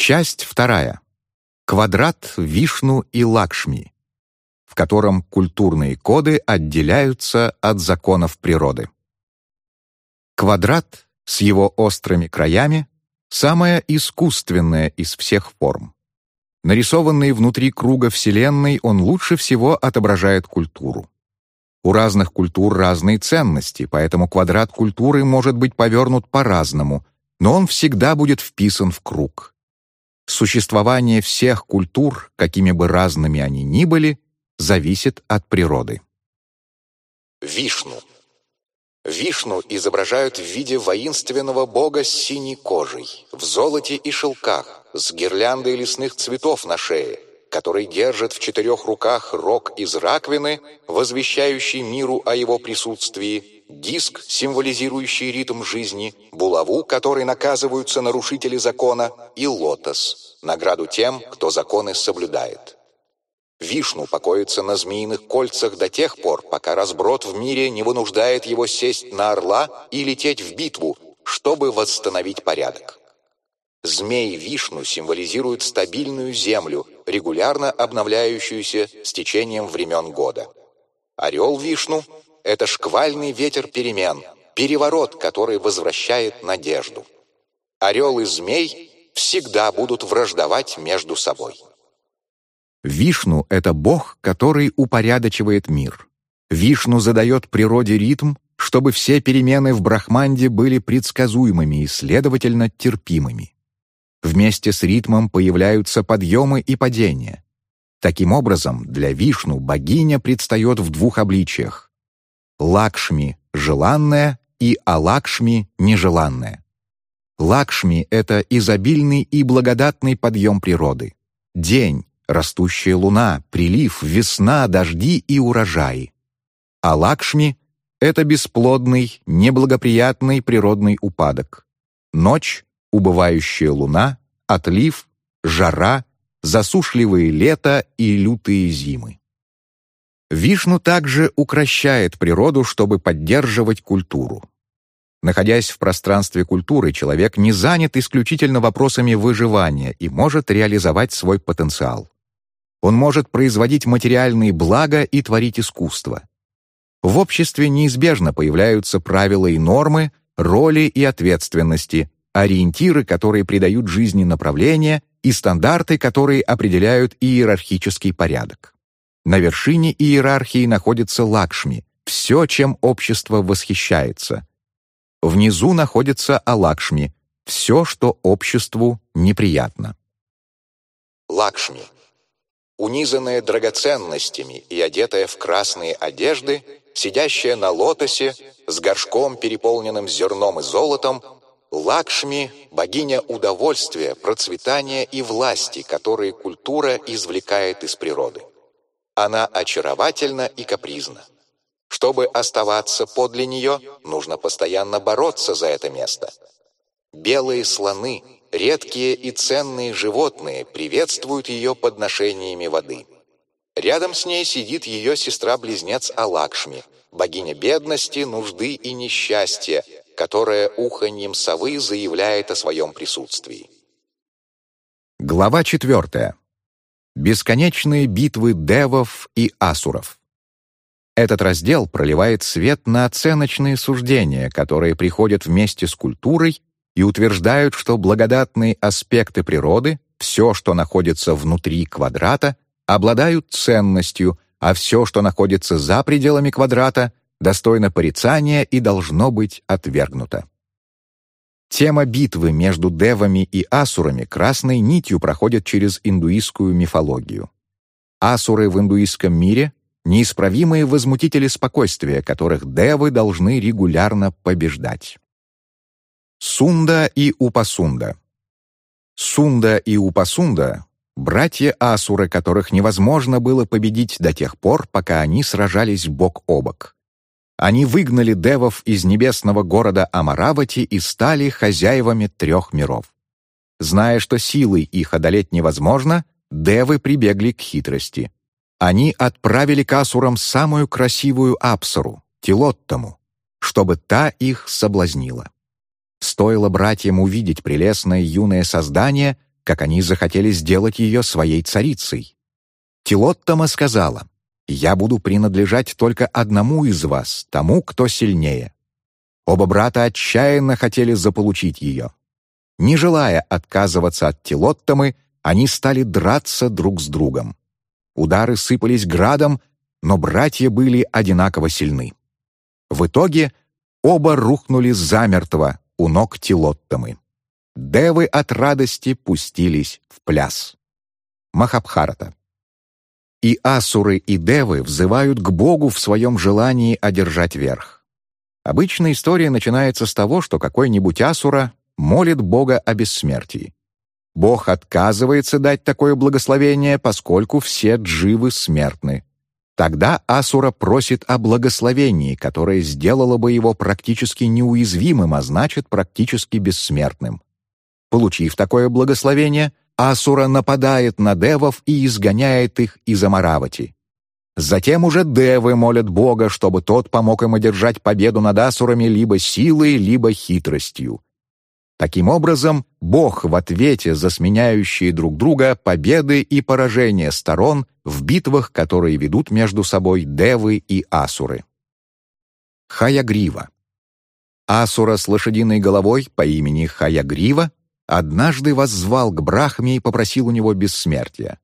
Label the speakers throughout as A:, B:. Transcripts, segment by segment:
A: Часть вторая. Квадрат Вишну и Лакшми, в котором культурные коды отделяются от законов природы. Квадрат с его острыми краями — самая искусственная из всех форм. Нарисованный внутри круга Вселенной, он лучше всего отображает культуру. У разных культур разные ценности, поэтому квадрат культуры может быть повернут по-разному, но он всегда будет вписан в круг. Существование всех культур, какими бы разными они ни были, зависит от природы.
B: Вишну. Вишну изображают в виде воинственного бога с синей кожей, в золоте и шелках, с гирляндой лесных цветов на шее, который держит в четырех руках рог из раковины, возвещающий миру о его присутствии, диск, символизирующий ритм жизни, булаву, которой наказываются нарушители закона, и лотос, награду тем, кто законы соблюдает. Вишну покоится на змеиных кольцах до тех пор, пока разброд в мире не вынуждает его сесть на орла и лететь в битву, чтобы восстановить порядок. Змей Вишну символизирует стабильную землю, регулярно обновляющуюся с течением времен года. Орел Вишну — это шквальный ветер перемен, переворот, который возвращает надежду. Орел и змей всегда будут враждовать между собой.
A: Вишну — это бог, который упорядочивает мир. Вишну задает природе ритм, чтобы все перемены в Брахманде были предсказуемыми и, следовательно, терпимыми. Вместе с ритмом появляются подъемы и падения. Таким образом, для Вишну богиня предстает в двух обличиях. Лакшми — желанная и Алакшми — нежеланная. Лакшми — это изобильный и благодатный подъем природы. День, растущая луна, прилив, весна, дожди и урожаи. А Лакшми — это бесплодный, неблагоприятный природный упадок. Ночь убывающая луна, отлив, жара, засушливые лета и лютые зимы. Вишну также укращает природу, чтобы поддерживать культуру. Находясь в пространстве культуры, человек не занят исключительно вопросами выживания и может реализовать свой потенциал. Он может производить материальные блага и творить искусство. В обществе неизбежно появляются правила и нормы, роли и ответственности, ориентиры, которые придают жизни направление, и стандарты, которые определяют иерархический порядок. На вершине иерархии находится Лакшми, все, чем общество восхищается. Внизу находится Алакшми, все, что обществу неприятно.
B: Лакшми. Унизанная драгоценностями и одетая в красные одежды, сидящая на лотосе, с горшком, переполненным зерном и золотом, Лакшми – богиня удовольствия, процветания и власти, которые культура извлекает из природы. Она очаровательна и капризна. Чтобы оставаться подле нее, нужно постоянно бороться за это место. Белые слоны, редкие и ценные животные приветствуют ее подношениями воды. Рядом с ней сидит ее сестра-близнец Алакшми, богиня бедности, нужды и несчастья, которая уханьем совы заявляет о своем присутствии.
A: Глава четвертая. Бесконечные битвы девов и асуров. Этот раздел проливает свет на оценочные суждения, которые приходят вместе с культурой и утверждают, что благодатные аспекты природы, все, что находится внутри квадрата, обладают ценностью, а все, что находится за пределами квадрата, достойно порицания и должно быть отвергнуто. Тема битвы между девами и асурами красной нитью проходит через индуистскую мифологию. Асуры в индуистском мире — неисправимые возмутители спокойствия, которых девы должны регулярно побеждать. Сунда и Упасунда Сунда и Упасунда — братья асуры, которых невозможно было победить до тех пор, пока они сражались бок о бок. Они выгнали девов из небесного города Амаравати и стали хозяевами трех миров. Зная, что силой их одолеть невозможно, девы прибегли к хитрости. Они отправили к асурам самую красивую апсару, Тилоттаму, чтобы та их соблазнила. Стоило братьям увидеть прелестное юное создание, как они захотели сделать ее своей царицей. Тилоттама сказала, «Я буду принадлежать только одному из вас, тому, кто сильнее». Оба брата отчаянно хотели заполучить ее. Не желая отказываться от Тилоттамы, они стали драться друг с другом. Удары сыпались градом, но братья были одинаково сильны. В итоге оба рухнули замертво у ног Тилоттамы. Девы от радости пустились в пляс. Махабхарата. И асуры, и девы взывают к Богу в своем желании одержать верх. Обычно история начинается с того, что какой-нибудь асура молит Бога о бессмертии. Бог отказывается дать такое благословение, поскольку все дживы смертны. Тогда Асура просит о благословении, которое сделало бы его практически неуязвимым, а значит, практически бессмертным. Получив такое благословение, Асура нападает на девов и изгоняет их из Амаравати. Затем уже девы молят Бога, чтобы тот помог им одержать победу над асурами либо силой, либо хитростью. Таким образом, Бог в ответе за сменяющие друг друга победы и поражения сторон в битвах, которые ведут между собой девы и асуры. Хаягрива. Асура с лошадиной головой по имени Хаягрива однажды воззвал к Брахме и попросил у него бессмертия.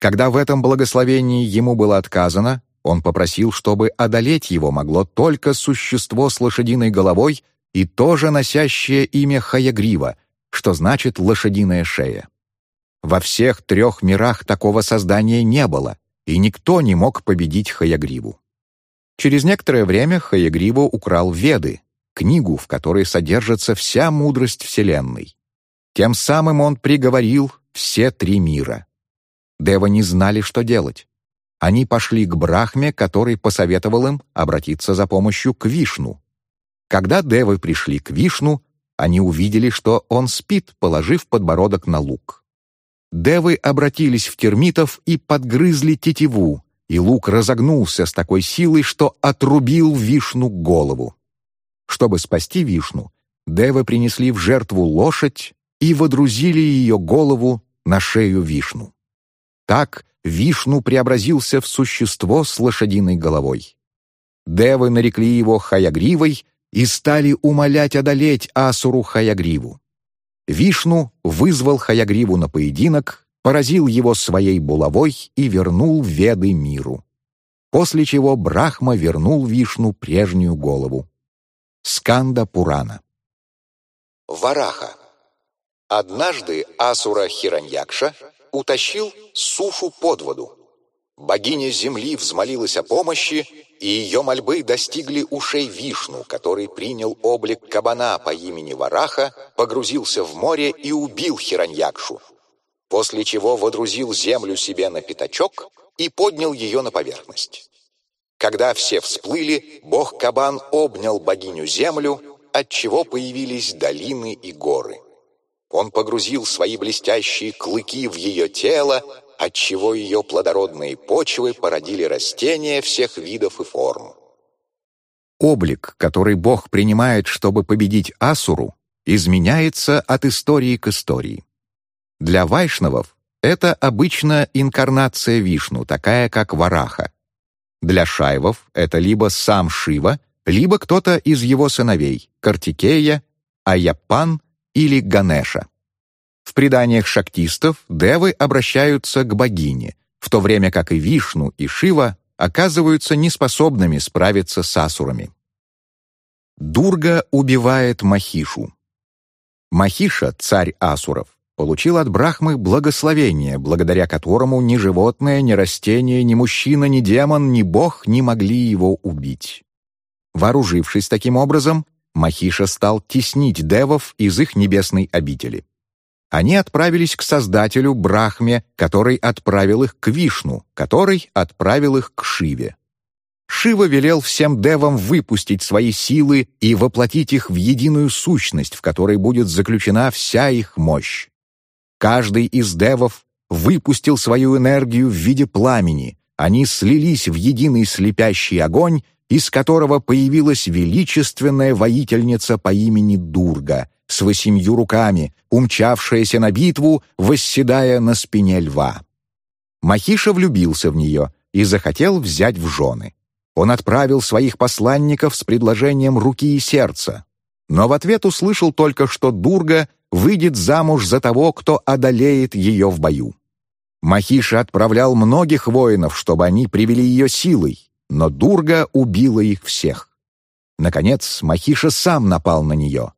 A: Когда в этом благословении ему было отказано, он попросил, чтобы одолеть его могло только существо с лошадиной головой и тоже носящее имя Хаягрива, что значит «лошадиная шея». Во всех трех мирах такого создания не было, и никто не мог победить Хаягриву. Через некоторое время Хаягриву украл Веды, книгу, в которой содержится вся мудрость Вселенной. Тем самым он приговорил все три мира. Девы не знали, что делать. Они пошли к Брахме, который посоветовал им обратиться за помощью к Вишну, когда девы пришли к Вишну, они увидели, что он спит, положив подбородок на лук. Девы обратились в термитов и подгрызли тетиву, и лук разогнулся с такой силой, что отрубил Вишну голову. Чтобы спасти Вишну, девы принесли в жертву лошадь и водрузили ее голову на шею Вишну. Так Вишну преобразился в существо с лошадиной головой. Девы нарекли его Хаягривой и стали умолять одолеть Асуру Хаягриву. Вишну вызвал Хаягриву на поединок, поразил его своей булавой и вернул Веды миру. После чего Брахма вернул Вишну прежнюю голову. Сканда Пурана.
B: Вараха. Однажды Асура Хираньякша утащил сушу под воду. Богиня земли взмолилась о помощи, и ее мольбы достигли ушей Вишну, который принял облик кабана по имени Вараха, погрузился в море и убил Хираньякшу, после чего водрузил землю себе на пятачок и поднял ее на поверхность. Когда все всплыли, бог-кабан обнял богиню землю, отчего появились долины и горы. Он погрузил свои блестящие клыки в ее тело, отчего ее плодородные почвы породили растения всех видов и форм.
A: Облик, который Бог принимает, чтобы победить Асуру, изменяется от истории к истории. Для вайшнавов это обычно инкарнация Вишну, такая как Вараха. Для шайвов это либо сам Шива, либо кто-то из его сыновей — Картикея, Аяпан или Ганеша. В преданиях шактистов девы обращаются к богине, в то время как и Вишну и Шива оказываются неспособными справиться с асурами. Дурга убивает Махишу. Махиша, царь асуров, получил от Брахмы благословение, благодаря которому ни животное, ни растение, ни мужчина, ни демон, ни бог не могли его убить. Вооружившись таким образом, Махиша стал теснить девов из их небесной обители они отправились к Создателю Брахме, который отправил их к Вишну, который отправил их к Шиве. Шива велел всем девам выпустить свои силы и воплотить их в единую сущность, в которой будет заключена вся их мощь. Каждый из девов выпустил свою энергию в виде пламени, они слились в единый слепящий огонь, из которого появилась величественная воительница по имени Дурга — с восемью руками, умчавшаяся на битву, восседая на спине льва. Махиша влюбился в нее и захотел взять в жены. Он отправил своих посланников с предложением руки и сердца, но в ответ услышал только, что Дурга выйдет замуж за того, кто одолеет ее в бою. Махиша отправлял многих воинов, чтобы они привели ее силой, но Дурга убила их всех. Наконец, Махиша сам напал на нее.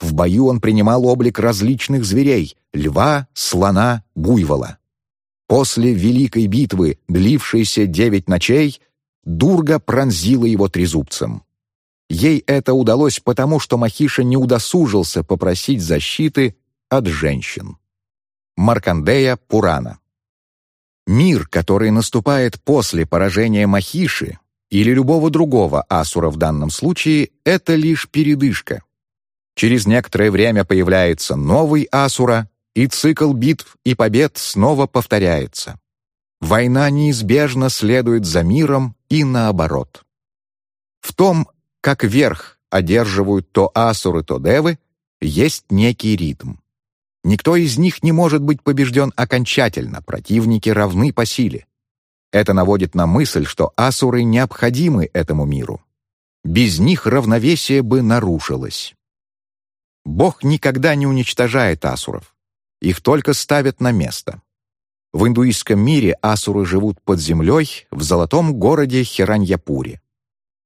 A: В бою он принимал облик различных зверей — льва, слона, буйвола. После великой битвы, длившейся девять ночей, Дурга пронзила его трезубцем. Ей это удалось потому, что Махиша не удосужился попросить защиты от женщин. Маркандея Пурана Мир, который наступает после поражения Махиши или любого другого асура в данном случае, это лишь передышка. Через некоторое время появляется новый асура, и цикл битв и побед снова повторяется. Война неизбежно следует за миром и наоборот. В том, как верх одерживают то асуры, то девы, есть некий ритм. Никто из них не может быть побежден окончательно, противники равны по силе. Это наводит на мысль, что асуры необходимы этому миру. Без них равновесие бы нарушилось. Бог никогда не уничтожает асуров. Их только ставят на место. В индуистском мире асуры живут под землей в золотом городе Хираньяпуре.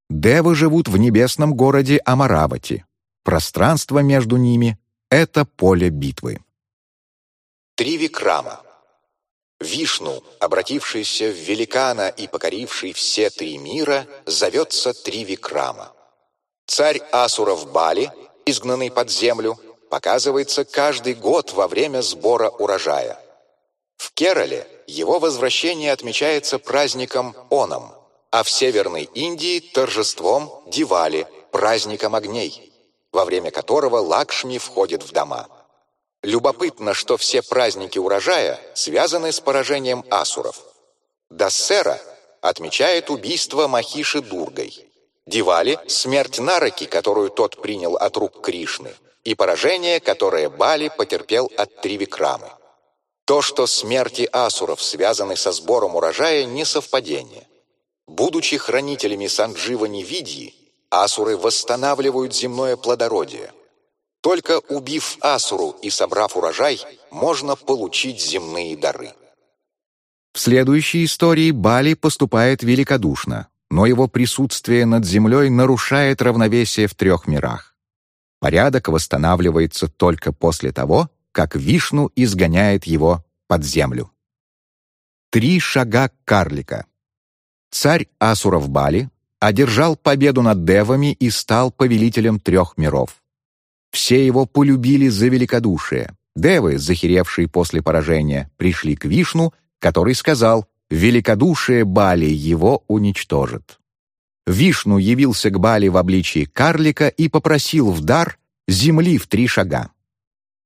A: Девы живут в небесном городе Амаравати. Пространство между ними — это поле битвы.
B: Тривикрама. Вишну, обратившийся в великана и покоривший все три мира, зовется Тривикрама. Царь Асуров Бали, изгнанный под землю, показывается каждый год во время сбора урожая. В Керале его возвращение отмечается праздником Оном, а в Северной Индии – торжеством Дивали, праздником огней, во время которого Лакшми входит в дома. Любопытно, что все праздники урожая связаны с поражением асуров. Дассера отмечает убийство Махиши Дургой. Дивали — смерть Нараки, которую тот принял от рук Кришны, и поражение, которое Бали потерпел от Тривикрамы. То, что смерти асуров связаны со сбором урожая, не совпадение. Будучи хранителями Сандживани Видьи, асуры восстанавливают земное плодородие – только убив Асуру и собрав урожай, можно получить земные дары.
A: В следующей истории Бали поступает великодушно, но его присутствие над землей нарушает равновесие в трех мирах. Порядок восстанавливается только после того, как Вишну изгоняет его под землю. Три шага карлика. Царь Асуров Бали одержал победу над девами и стал повелителем трех миров. Все его полюбили за великодушие. Девы, захеревшие после поражения, пришли к Вишну, который сказал «Великодушие Бали его уничтожит». Вишну явился к Бали в обличии карлика и попросил в дар земли в три шага.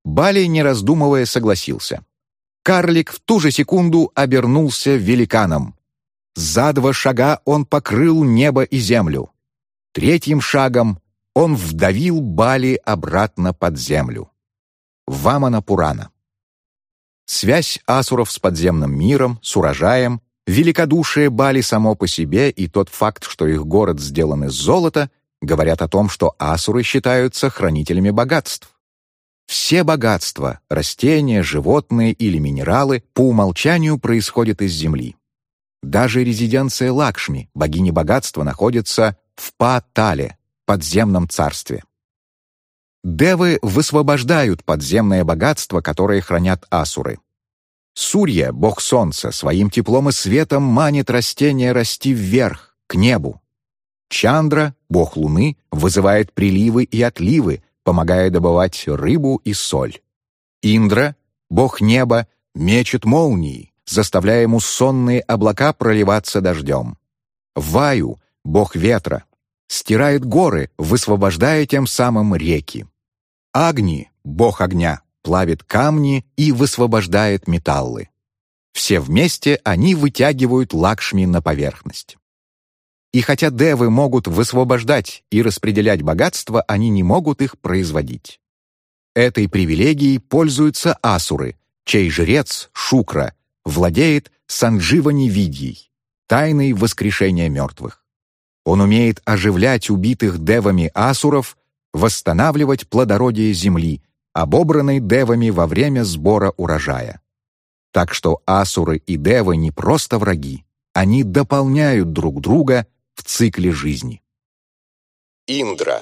A: Бали, не раздумывая, согласился. Карлик в ту же секунду обернулся великаном. За два шага он покрыл небо и землю. Третьим шагом он вдавил Бали обратно под землю. Вамана Пурана. Связь асуров с подземным миром, с урожаем, великодушие Бали само по себе и тот факт, что их город сделан из золота, говорят о том, что асуры считаются хранителями богатств. Все богатства, растения, животные или минералы по умолчанию происходят из земли. Даже резиденция Лакшми, богини богатства, находится в Патале, подземном царстве. Девы высвобождают подземное богатство, которое хранят асуры. Сурья, бог солнца, своим теплом и светом манит растения расти вверх, к небу. Чандра, бог луны, вызывает приливы и отливы, помогая добывать рыбу и соль. Индра, бог неба, мечет молнии, заставляя муссонные облака проливаться дождем. Ваю, бог ветра, стирает горы, высвобождая тем самым реки. Агни, бог огня, плавит камни и высвобождает металлы. Все вместе они вытягивают Лакшми на поверхность. И хотя девы могут высвобождать и распределять богатство, они не могут их производить. Этой привилегией пользуются асуры, чей жрец, Шукра, владеет сандживани-видьей, тайной воскрешения мертвых. Он умеет оживлять убитых девами асуров, восстанавливать плодородие земли, обобранной девами во время сбора урожая. Так что асуры и девы не просто враги, они дополняют друг друга в цикле жизни.
B: Индра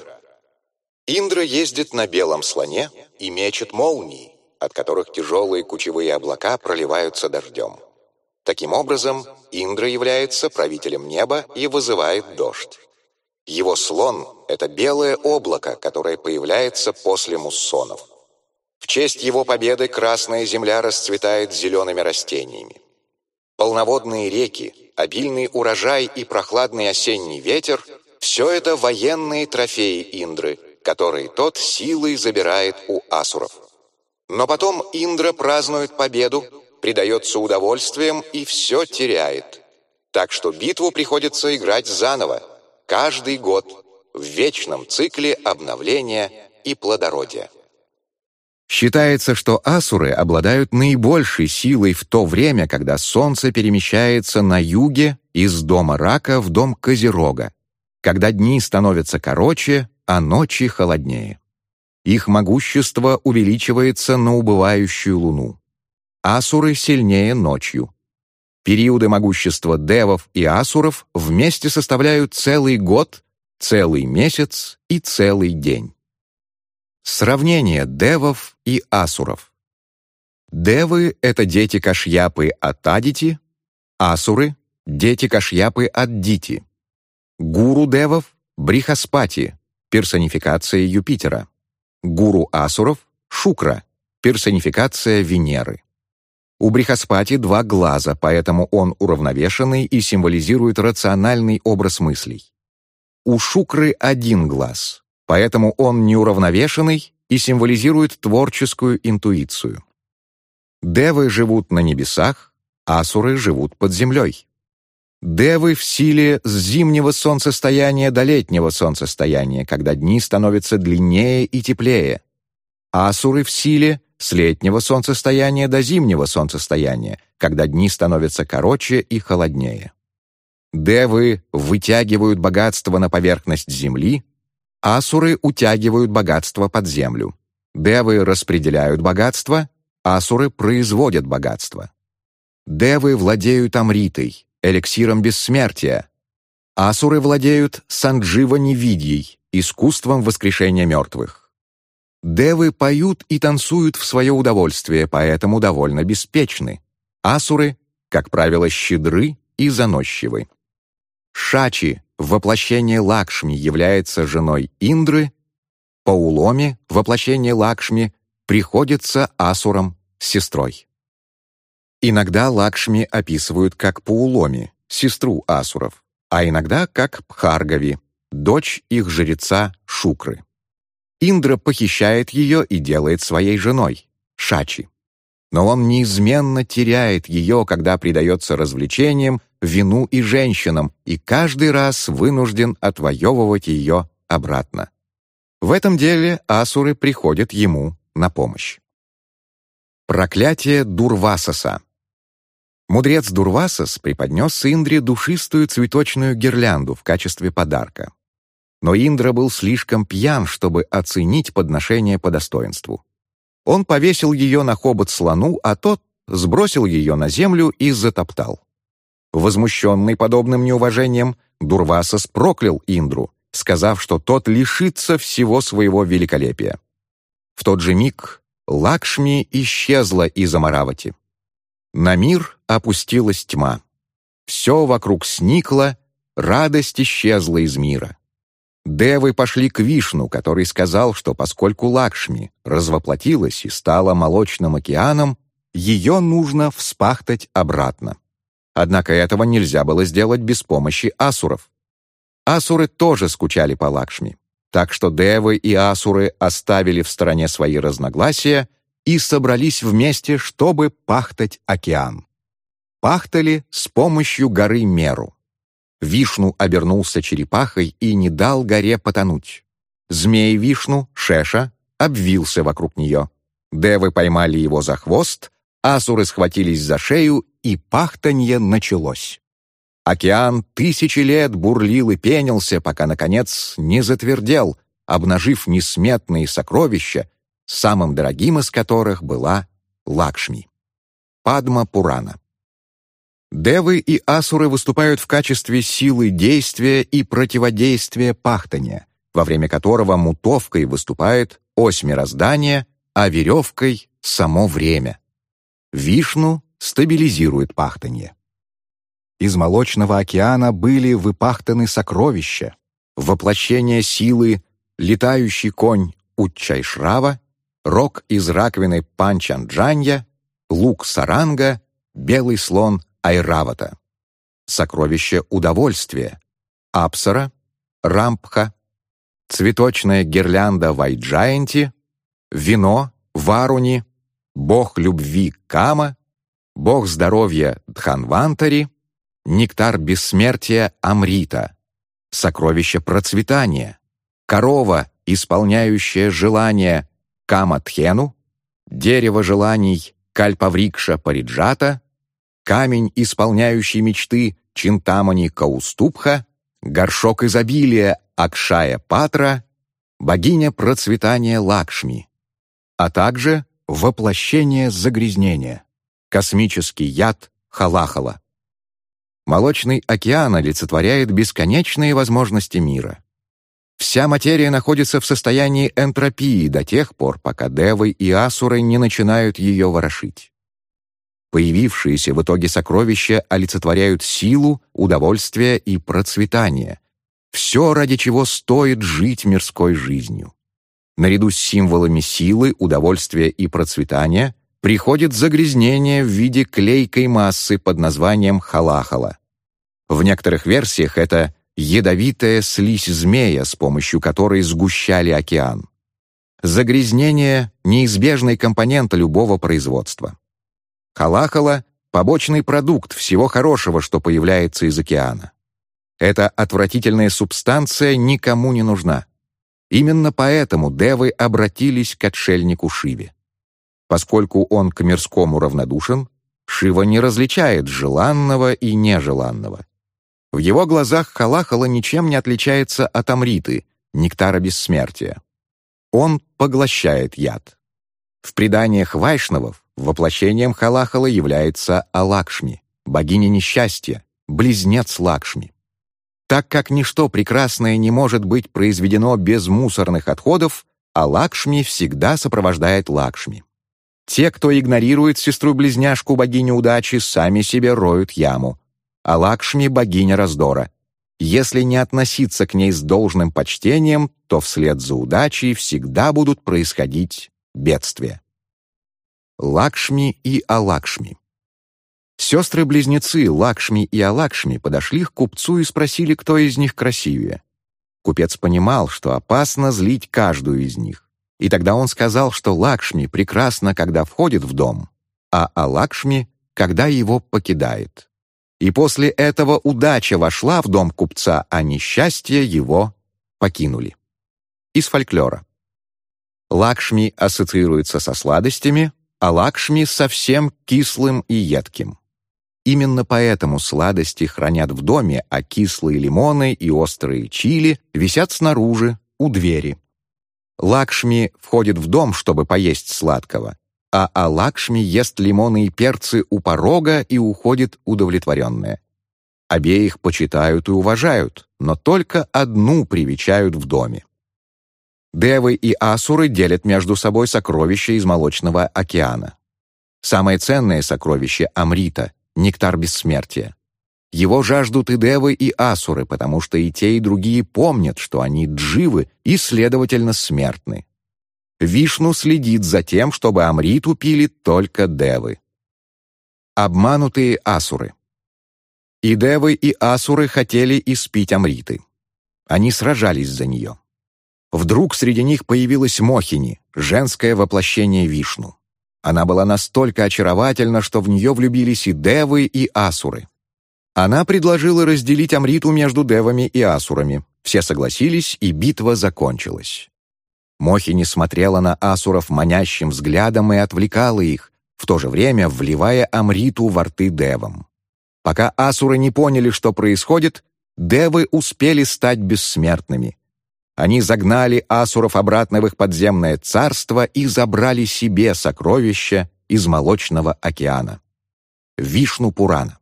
B: Индра ездит на белом слоне и мечет молнии, от которых тяжелые кучевые облака проливаются дождем. Таким образом, Индра является правителем неба и вызывает дождь. Его слон — это белое облако, которое появляется после муссонов. В честь его победы Красная Земля расцветает зелеными растениями. Полноводные реки, обильный урожай и прохладный осенний ветер — все это военные трофеи Индры — который тот силой забирает у асуров. Но потом Индра празднует победу, предается удовольствием и все теряет. Так что битву приходится играть заново, каждый год, в вечном цикле обновления и плодородия.
A: Считается, что асуры обладают наибольшей силой в то время, когда Солнце перемещается на юге из дома рака в дом Козерога, когда дни становятся короче, а ночи холоднее. Их могущество увеличивается на убывающую луну. Асуры сильнее ночью. Периоды могущества девов и асуров вместе составляют целый год, целый месяц и целый день. Сравнение девов и асуров. Девы — это дети Кашьяпы от Адити, асуры — дети Кашьяпы от Дити. Гуру девов — Брихаспати, персонификация Юпитера. Гуру Асуров — Шукра, персонификация Венеры. У Брихаспати два глаза, поэтому он уравновешенный и символизирует рациональный образ мыслей. У Шукры один глаз, поэтому он неуравновешенный и символизирует творческую интуицию. Девы живут на небесах, асуры живут под землей. Девы в силе с зимнего солнцестояния до летнего солнцестояния, когда дни становятся длиннее и теплее. Асуры в силе с летнего солнцестояния до зимнего солнцестояния, когда дни становятся короче и холоднее. Девы вытягивают богатство на поверхность земли, асуры утягивают богатство под землю. Девы распределяют богатство, асуры производят богатство. Девы владеют амритой, эликсиром бессмертия. Асуры владеют санджива-невидьей, искусством воскрешения мертвых. Девы поют и танцуют в свое удовольствие, поэтому довольно беспечны. Асуры, как правило, щедры и заносчивы. Шачи, воплощение Лакшми, является женой Индры, Пауломи, воплощение Лакшми, приходится Асурам сестрой. Иногда Лакшми описывают как Пауломи, сестру асуров, а иногда как Пхаргави, дочь их жреца Шукры. Индра похищает ее и делает своей женой, Шачи. Но он неизменно теряет ее, когда предается развлечениям, вину и женщинам, и каждый раз вынужден отвоевывать ее обратно. В этом деле асуры приходят ему на помощь. Проклятие Дурвасаса Мудрец Дурвасас преподнес Индре душистую цветочную гирлянду в качестве подарка. Но Индра был слишком пьян, чтобы оценить подношение по достоинству. Он повесил ее на хобот слону, а тот сбросил ее на землю и затоптал. Возмущенный подобным неуважением, Дурвасас проклял Индру, сказав, что тот лишится всего своего великолепия. В тот же миг Лакшми исчезла из Амаравати. На мир опустилась тьма. Все вокруг сникло, радость исчезла из мира. Девы пошли к Вишну, который сказал, что поскольку Лакшми развоплотилась и стала молочным океаном, ее нужно вспахтать обратно. Однако этого нельзя было сделать без помощи асуров. Асуры тоже скучали по Лакшми, так что девы и асуры оставили в стороне свои разногласия и собрались вместе, чтобы пахтать океан. Пахтали с помощью горы Меру. Вишну обернулся черепахой и не дал горе потонуть. Змей Вишну, Шеша, обвился вокруг нее. Девы поймали его за хвост, асуры схватились за шею, и пахтанье началось. Океан тысячи лет бурлил и пенился, пока, наконец, не затвердел, обнажив несметные сокровища, самым дорогим из которых была Лакшми. Падма Пурана. Девы и асуры выступают в качестве силы действия и противодействия пахтания, во время которого мутовкой выступает ось мироздания, а веревкой — само время. Вишну стабилизирует пахтанье. Из молочного океана были выпахтаны сокровища, воплощение силы, летающий конь Уччайшрава, рог из раковины Панчанджанья, лук Саранга, белый слон Айравата, сокровище удовольствия, Апсара, Рампха, цветочная гирлянда Вайджаянти, вино Варуни, бог любви Кама, бог здоровья Дханвантари, нектар бессмертия Амрита, сокровище процветания, корова, исполняющая желания Каматхену, дерево желаний Кальпаврикша Париджата, камень, исполняющий мечты Чинтамани Кауступха, горшок изобилия Акшая Патра, богиня процветания Лакшми, а также воплощение загрязнения, космический яд Халахала. Молочный океан олицетворяет бесконечные возможности мира. Вся материя находится в состоянии энтропии до тех пор, пока девы и асуры не начинают ее ворошить. Появившиеся в итоге сокровища олицетворяют силу, удовольствие и процветание. Все, ради чего стоит жить мирской жизнью. Наряду с символами силы, удовольствия и процветания приходит загрязнение в виде клейкой массы под названием халахала. В некоторых версиях это ядовитая слизь змея, с помощью которой сгущали океан. Загрязнение — неизбежный компонент любого производства. Халахала — побочный продукт всего хорошего, что появляется из океана. Эта отвратительная субстанция никому не нужна. Именно поэтому девы обратились к отшельнику Шиве. Поскольку он к мирскому равнодушен, Шива не различает желанного и нежеланного. В его глазах Халахала ничем не отличается от Амриты, нектара бессмертия. Он поглощает яд. В преданиях вайшнавов воплощением Халахала является Алакшми, богиня несчастья, близнец Лакшми. Так как ничто прекрасное не может быть произведено без мусорных отходов, Алакшми всегда сопровождает Лакшми. Те, кто игнорирует сестру-близняшку богиню удачи, сами себе роют яму, а Лакшми — богиня раздора. Если не относиться к ней с должным почтением, то вслед за удачей всегда будут происходить бедствия. Лакшми и Алакшми Сестры-близнецы Лакшми и Алакшми подошли к купцу и спросили, кто из них красивее. Купец понимал, что опасно злить каждую из них. И тогда он сказал, что Лакшми прекрасна, когда входит в дом, а Алакшми — когда его покидает и после этого удача вошла в дом купца, а несчастье его покинули. Из фольклора. Лакшми ассоциируется со сладостями, а Лакшми — совсем кислым и едким. Именно поэтому сладости хранят в доме, а кислые лимоны и острые чили висят снаружи, у двери. Лакшми входит в дом, чтобы поесть сладкого, а Алакшми ест лимоны и перцы у порога и уходит удовлетворенная. Обеих почитают и уважают, но только одну привечают в доме. Девы и асуры делят между собой сокровища из молочного океана. Самое ценное сокровище — Амрита, нектар бессмертия. Его жаждут и девы, и асуры, потому что и те, и другие помнят, что они дживы и, следовательно, смертны. Вишну следит за тем, чтобы Амриту пили только девы. Обманутые асуры. И девы, и асуры хотели испить Амриты. Они сражались за нее. Вдруг среди них появилась Мохини, женское воплощение Вишну. Она была настолько очаровательна, что в нее влюбились и девы, и асуры. Она предложила разделить Амриту между девами и асурами. Все согласились, и битва закончилась. Мохини смотрела на асуров манящим взглядом и отвлекала их, в то же время вливая Амриту во рты девам. Пока асуры не поняли, что происходит, девы успели стать бессмертными. Они загнали асуров обратно в их подземное царство и забрали себе сокровища из молочного океана. Вишну Пурана.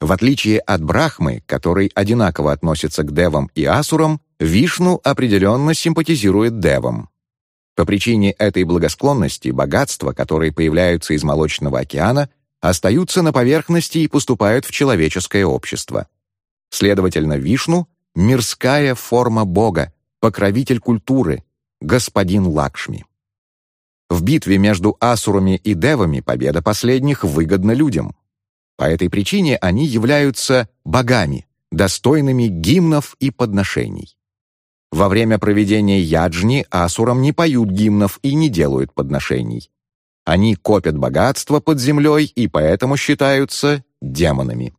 A: В отличие от Брахмы, который одинаково относится к девам и асурам, Вишну определенно симпатизирует девам. По причине этой благосклонности богатства, которые появляются из молочного океана, остаются на поверхности и поступают в человеческое общество. Следовательно, Вишну — мирская форма Бога, покровитель культуры, господин Лакшми. В битве между асурами и девами победа последних выгодна людям. По этой причине они являются богами, достойными гимнов и подношений. Во время проведения яджни асурам не поют гимнов и не делают подношений. Они копят богатство под землей и поэтому считаются демонами.